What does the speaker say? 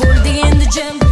full day in the gym.